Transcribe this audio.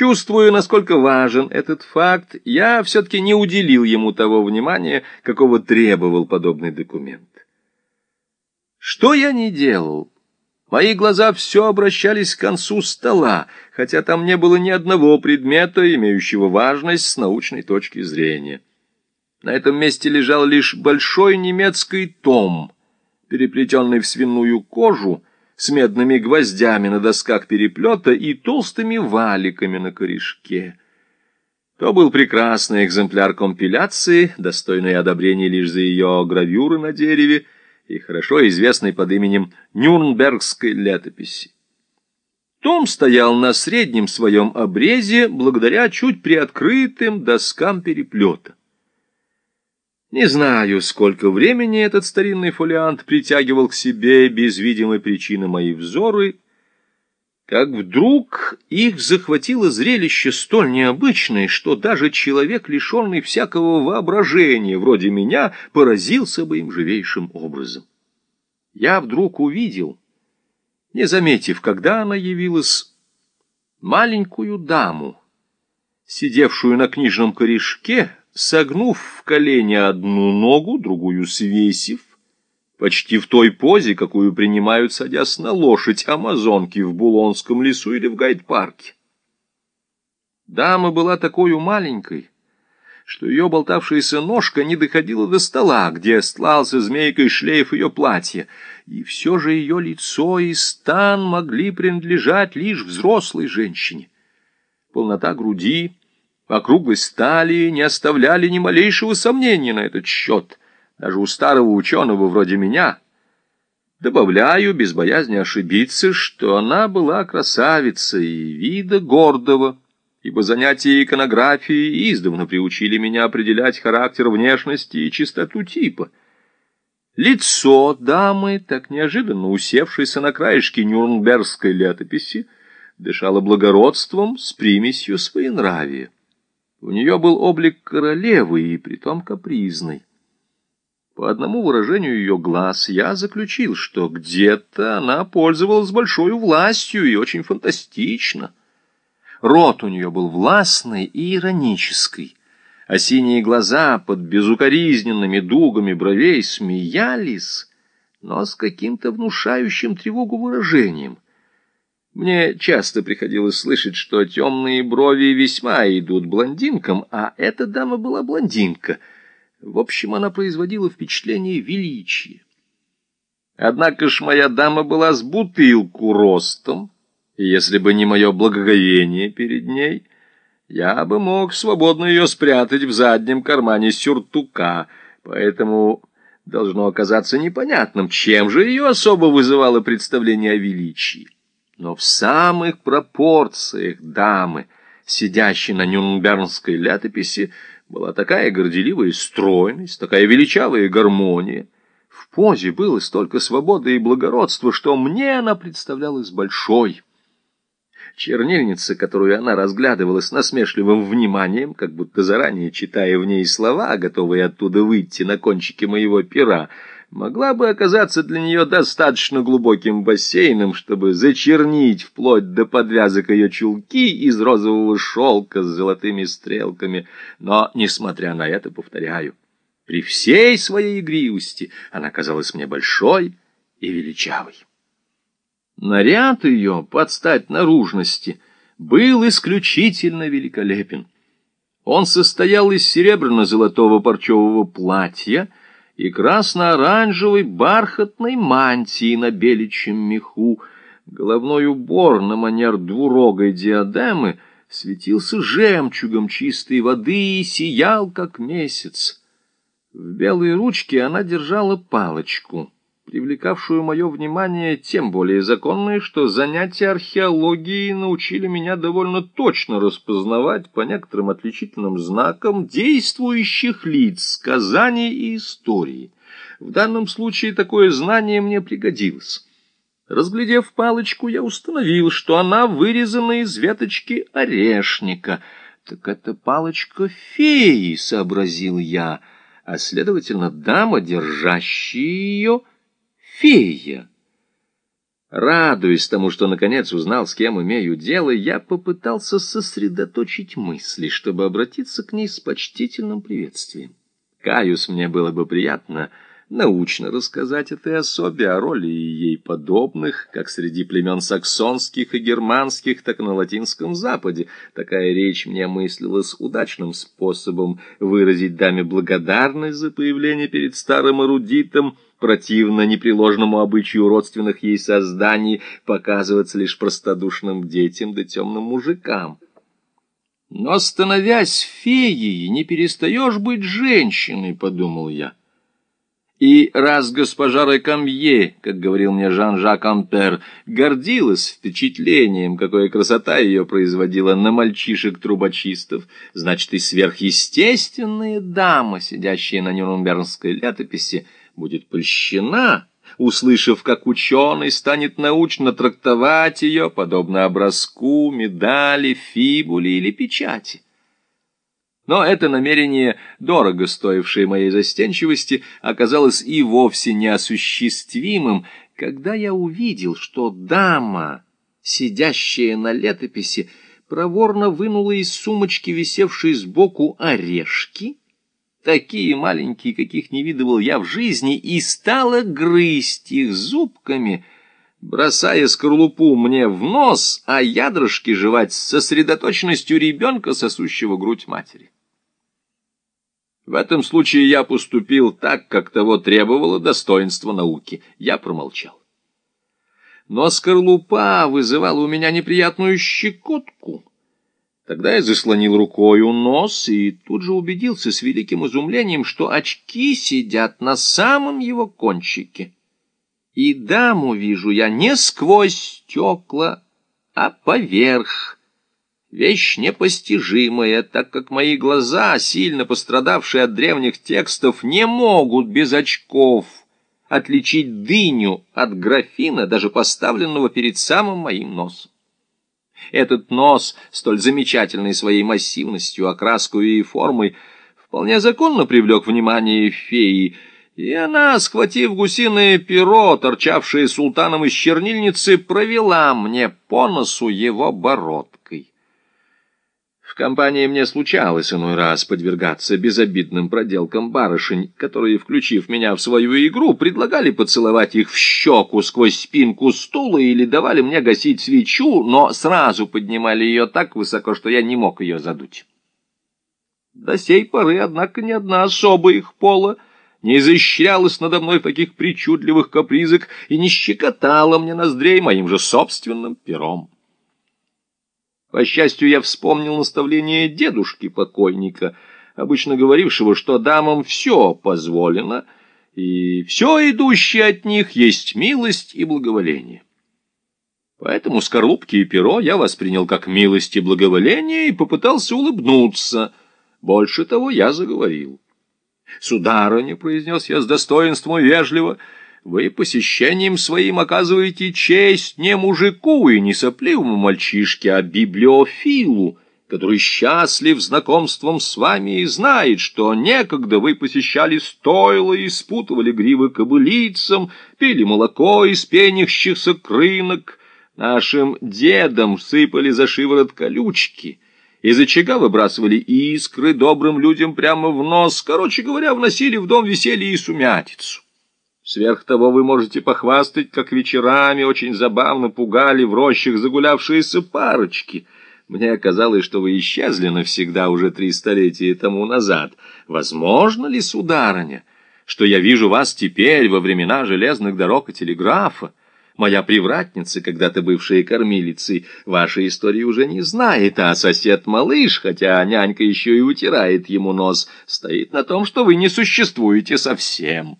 Чувствуя, насколько важен этот факт, я все-таки не уделил ему того внимания, какого требовал подобный документ. Что я не делал? Мои глаза все обращались к концу стола, хотя там не было ни одного предмета, имеющего важность с научной точки зрения. На этом месте лежал лишь большой немецкий том, переплетенный в свиную кожу, с медными гвоздями на досках переплета и толстыми валиками на корешке. То был прекрасный экземпляр компиляции, достойный одобрения лишь за ее гравюры на дереве, и хорошо известный под именем Нюрнбергской летописи. Том стоял на среднем своем обрезе благодаря чуть приоткрытым доскам переплета. Не знаю, сколько времени этот старинный фолиант притягивал к себе без видимой причины мои взоры, как вдруг их захватило зрелище столь необычное, что даже человек, лишенный всякого воображения, вроде меня, поразился бы им живейшим образом. Я вдруг увидел, не заметив, когда она явилась, маленькую даму, сидевшую на книжном корешке, согнув в колени одну ногу, другую свесив, почти в той позе, какую принимают, садясь на лошадь амазонки в Булонском лесу или в гайд-парке. Дама была такой маленькой, что ее болтавшаяся ножка не доходила до стола, где стлался змейкой шлейф ее платья, и все же ее лицо и стан могли принадлежать лишь взрослой женщине. Полнота груди, округлость талии не оставляли ни малейшего сомнения на этот счет — даже у старого ученого вроде меня. Добавляю, без боязни ошибиться, что она была красавицей вида гордого, ибо занятия иконографией издавна приучили меня определять характер внешности и чистоту типа. Лицо дамы, так неожиданно усевшейся на краешке нюрнбергской летописи, дышало благородством с примесью своенравия. У нее был облик королевы и притом капризной. По одному выражению ее глаз я заключил, что где-то она пользовалась большой властью и очень фантастично. Рот у нее был властный и иронический, а синие глаза под безукоризненными дугами бровей смеялись, но с каким-то внушающим тревогу выражением. Мне часто приходилось слышать, что темные брови весьма идут блондинкам, а эта дама была блондинка — в общем, она производила впечатление величия. Однако ж моя дама была с бутылку ростом, и если бы не мое благоговение перед ней, я бы мог свободно ее спрятать в заднем кармане сюртука, поэтому должно оказаться непонятным, чем же ее особо вызывало представление о величии. Но в самых пропорциях дамы, сидящей на нюрнбернской летописи, была такая горделивая стройность, такая величавая гармония. В позе было столько свободы и благородства, что мне она представлялась большой. Чернильница, которую она разглядывала с насмешливым вниманием, как будто заранее читая в ней слова, готовые оттуда выйти на кончике моего пера, могла бы оказаться для нее достаточно глубоким бассейном, чтобы зачернить вплоть до подвязок ее чулки из розового шелка с золотыми стрелками. Но, несмотря на это, повторяю, при всей своей игривости она казалась мне большой и величавой. Наряд ее, под стать наружности, был исключительно великолепен. Он состоял из серебряно-золотого парчевого платья, и красно-оранжевой бархатной мантии на беличьем меху. Головной убор на манер двурогой диадемы светился жемчугом чистой воды и сиял, как месяц. В белой ручке она держала палочку — привлекавшую мое внимание тем более законной, что занятия археологией научили меня довольно точно распознавать по некоторым отличительным знакам действующих лиц, сказаний и истории. В данном случае такое знание мне пригодилось. Разглядев палочку, я установил, что она вырезана из веточки орешника. Так это палочка феи, сообразил я, а, следовательно, дама, держащая ее, фея. Радуясь тому, что наконец узнал, с кем имею дело, я попытался сосредоточить мысли, чтобы обратиться к ней с почтительным приветствием. Каюс, мне было бы приятно научно рассказать этой особе о роли ей подобных, как среди племен саксонских и германских, так и на латинском западе. Такая речь мне мыслилась удачным способом выразить даме благодарность за появление перед старым эрудитом, противно непреложному обычаю родственных ей созданий показываться лишь простодушным детям да темным мужикам. Но, становясь феей, не перестаешь быть женщиной, — подумал я. И раз госпожа Рекамье, как говорил мне Жан-Жак Ампер, гордилась впечатлением, какая красота ее производила на мальчишек-трубочистов, значит и сверхъестественная дама, сидящая на Нюрнбергской летописи, будет польщена, услышав, как ученый станет научно трактовать ее, подобно образку, медали, фибуле или печати. Но это намерение, дорого стоившее моей застенчивости, оказалось и вовсе неосуществимым, когда я увидел, что дама, сидящая на летописи, проворно вынула из сумочки, висевшей сбоку, орешки, такие маленькие, каких не видывал я в жизни, и стала грызть их зубками, бросая скорлупу мне в нос, а ядрышки жевать с сосредоточенностью ребенка, сосущего грудь матери. В этом случае я поступил так, как того требовало достоинство науки. Я промолчал. Но скорлупа вызывала у меня неприятную щекотку. Тогда я заслонил рукою нос и тут же убедился с великим изумлением, что очки сидят на самом его кончике. И даму вижу я не сквозь стекла, а поверх Вещь непостижимая, так как мои глаза, сильно пострадавшие от древних текстов, не могут без очков отличить дыню от графина, даже поставленного перед самым моим носом. Этот нос, столь замечательный своей массивностью, окраской и формой, вполне законно привлек внимание феи, и она, схватив гусиное перо, торчавшее султаном из чернильницы, провела мне по носу его бородкой. Компании мне случалось иной раз подвергаться безобидным проделкам барышень, которые, включив меня в свою игру, предлагали поцеловать их в щеку сквозь спинку стула или давали мне гасить свечу, но сразу поднимали ее так высоко, что я не мог ее задуть. До сей поры, однако, ни одна особа их пола не изощрялась надо мной в таких причудливых капризах и не щекотала мне ноздрей моим же собственным пером. По счастью, я вспомнил наставление дедушки покойника, обычно говорившего, что дамам все позволено, и все идущее от них есть милость и благоволение. Поэтому скорлупки и перо я воспринял как милость и благоволение и попытался улыбнуться. Больше того, я заговорил. «Сударыня», — произнес я с достоинством вежливо, — вы посещением своим оказываете честь не мужику и не сопливому мальчишке, а библиофилу, который счастлив знакомством с вами и знает, что некогда вы посещали стойло и спутывали гривы кобылицам, пили молоко из пенящихся крынок, нашим дедам сыпали за шиворот колючки — из очага выбрасывали искры добрым людям прямо в нос, короче говоря, вносили в дом веселье и сумятицу. Сверх того вы можете похвастать, как вечерами очень забавно пугали в рощах загулявшиеся парочки. Мне казалось, что вы исчезли навсегда уже три столетия тому назад. Возможно ли, сударыня, что я вижу вас теперь во времена железных дорог и телеграфа? Моя привратница, когда-то бывшая кормилицей, вашей истории уже не знает, а сосед-малыш, хотя нянька еще и утирает ему нос, стоит на том, что вы не существуете совсем».